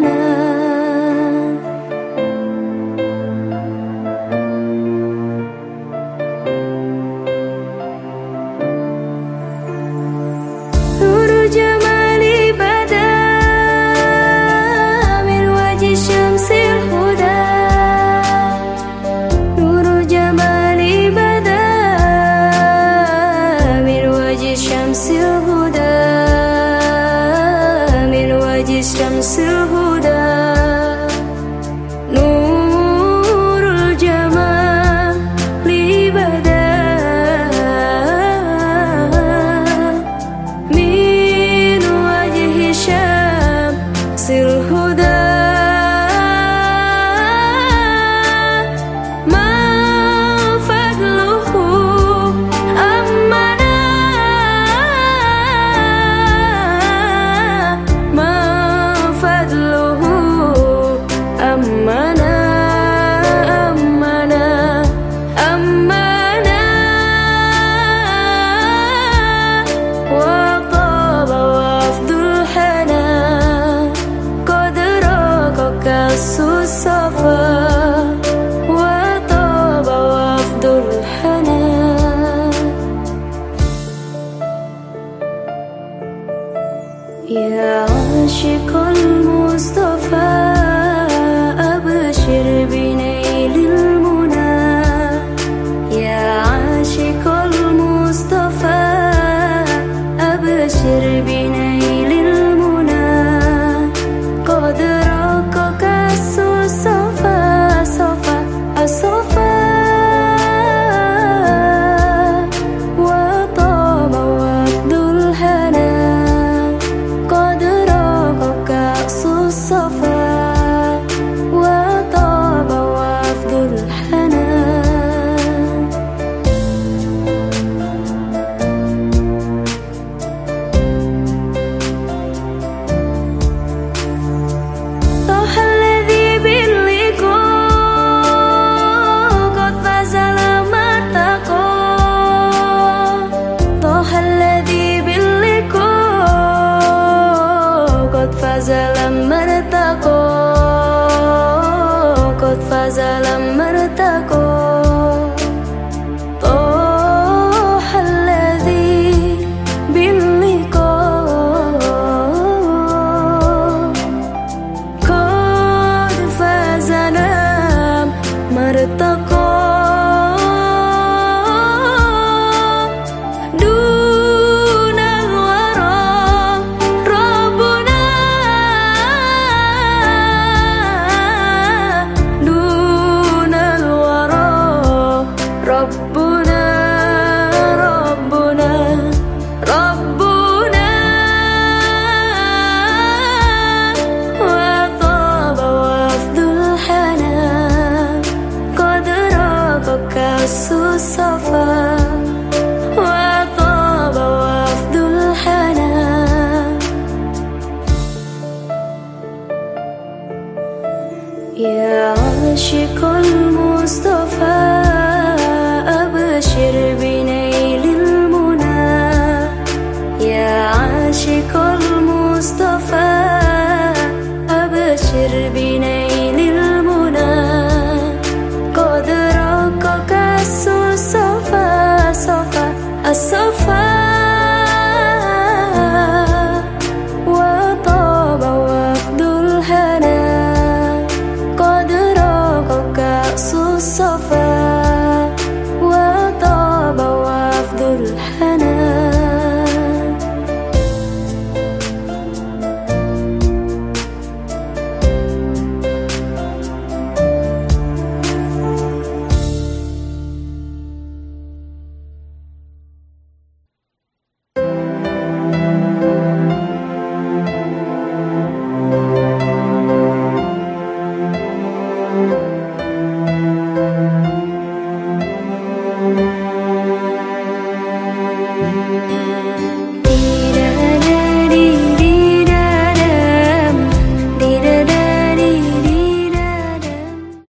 sana يا عاشق المصطفى